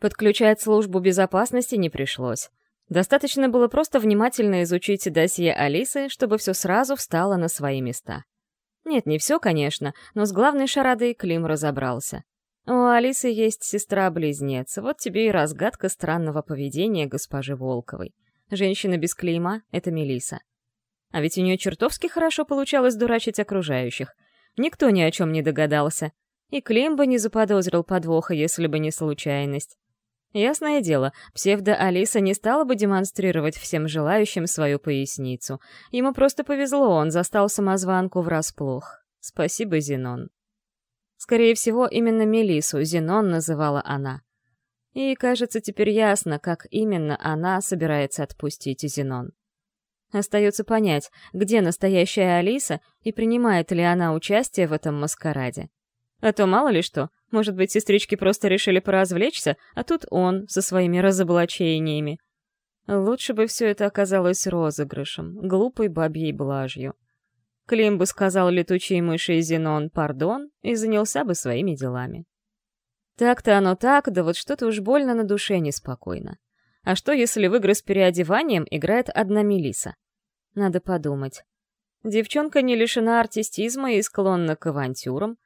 Подключать службу безопасности не пришлось. Достаточно было просто внимательно изучить досье Алисы, чтобы все сразу встало на свои места. Нет, не все, конечно, но с главной шарадой Клим разобрался. У Алисы есть сестра-близнец, вот тебе и разгадка странного поведения госпожи Волковой. Женщина без клейма — это Мелиса. А ведь у нее чертовски хорошо получалось дурачить окружающих. Никто ни о чем не догадался. И Клим бы не заподозрил подвоха, если бы не случайность. Ясное дело, псевдо-Алиса не стала бы демонстрировать всем желающим свою поясницу. Ему просто повезло, он застал самозванку врасплох. Спасибо, Зенон. Скорее всего, именно Мелису Зенон называла она. И, кажется, теперь ясно, как именно она собирается отпустить Зенон. Остается понять, где настоящая Алиса и принимает ли она участие в этом маскараде. А то мало ли что, может быть, сестрички просто решили поразвлечься, а тут он со своими разоблачениями. Лучше бы все это оказалось розыгрышем, глупой бабьей блажью. Клим бы сказал летучей мыши Зенон «пардон» и занялся бы своими делами. Так-то оно так, да вот что-то уж больно на душе неспокойно. А что, если в игры с переодеванием играет одна Мелиса? Надо подумать. Девчонка не лишена артистизма и склонна к авантюрам,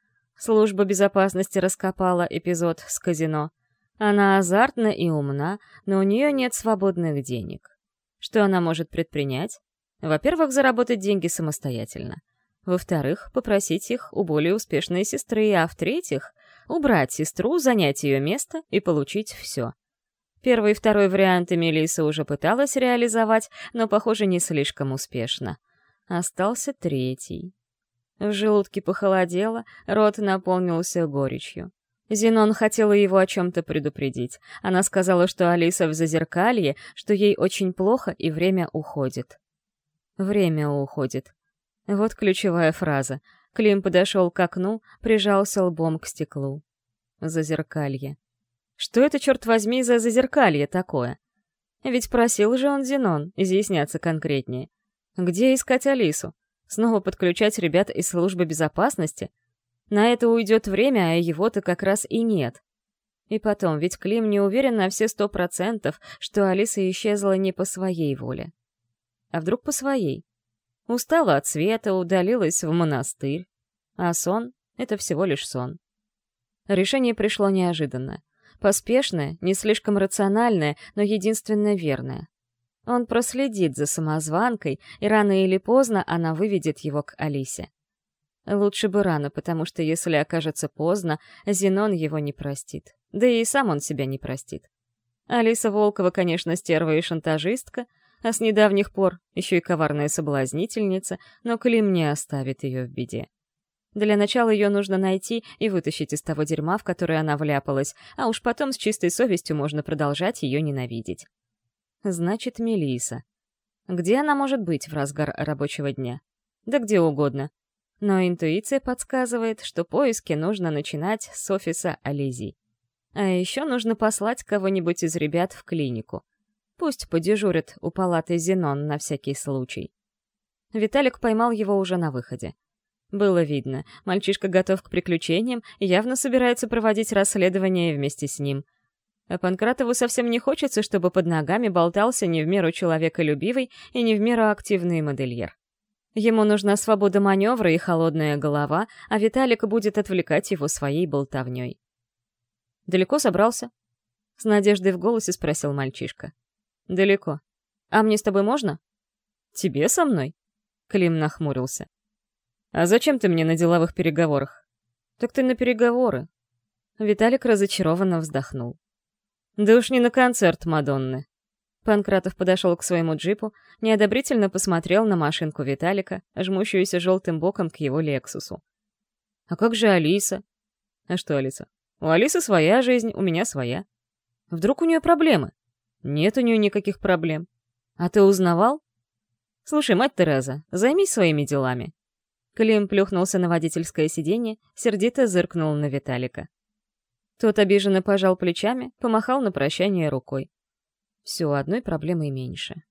Служба безопасности раскопала эпизод с казино. Она азартна и умна, но у нее нет свободных денег. Что она может предпринять? Во-первых, заработать деньги самостоятельно. Во-вторых, попросить их у более успешной сестры, а в-третьих, убрать сестру, занять ее место и получить все. Первый и второй варианты Мелисса уже пыталась реализовать, но, похоже, не слишком успешно. Остался третий. В желудке похолодело, рот наполнился горечью. Зенон хотела его о чем-то предупредить. Она сказала, что Алиса в зазеркалье, что ей очень плохо и время уходит. Время уходит. Вот ключевая фраза. Клим подошел к окну, прижался лбом к стеклу. Зазеркалье. Что это, черт возьми, за зазеркалье такое? Ведь просил же он Зенон изъясняться конкретнее. Где искать Алису? Снова подключать ребят из службы безопасности? На это уйдет время, а его-то как раз и нет. И потом, ведь Клим не уверен на все сто процентов, что Алиса исчезла не по своей воле. А вдруг по своей? Устала от света, удалилась в монастырь. А сон — это всего лишь сон. Решение пришло неожиданно. Поспешное, не слишком рациональное, но единственно верное. Он проследит за самозванкой, и рано или поздно она выведет его к Алисе. Лучше бы рано, потому что если окажется поздно, Зенон его не простит. Да и сам он себя не простит. Алиса Волкова, конечно, стерва и шантажистка, а с недавних пор еще и коварная соблазнительница, но Клим не оставит ее в беде. Для начала ее нужно найти и вытащить из того дерьма, в которое она вляпалась, а уж потом с чистой совестью можно продолжать ее ненавидеть. Значит, Мелиса. Где она может быть в разгар рабочего дня? Да где угодно. Но интуиция подсказывает, что поиски нужно начинать с офиса Ализи. А еще нужно послать кого-нибудь из ребят в клинику. Пусть подежурит у палаты Зенон на всякий случай. Виталик поймал его уже на выходе. Было видно, мальчишка готов к приключениям и явно собирается проводить расследование вместе с ним — а Панкратову совсем не хочется, чтобы под ногами болтался не в меру человеколюбивый и не в меру активный модельер. Ему нужна свобода маневра и холодная голова, а Виталик будет отвлекать его своей болтовней. «Далеко собрался?» С надеждой в голосе спросил мальчишка. «Далеко. А мне с тобой можно?» «Тебе со мной?» Клим нахмурился. «А зачем ты мне на деловых переговорах?» «Так ты на переговоры». Виталик разочарованно вздохнул. Да уж не на концерт Мадонны. Панкратов подошел к своему джипу, неодобрительно посмотрел на машинку Виталика, жмущуюся желтым боком к его Лексусу. «А как же Алиса?» «А что Алиса?» «У Алисы своя жизнь, у меня своя». «Вдруг у нее проблемы?» «Нет у нее никаких проблем». «А ты узнавал?» «Слушай, мать Тереза, займись своими делами». Клим плюхнулся на водительское сиденье, сердито зыркнул на Виталика. Тот обиженно пожал плечами, помахал на прощание рукой. Все, одной проблемой меньше.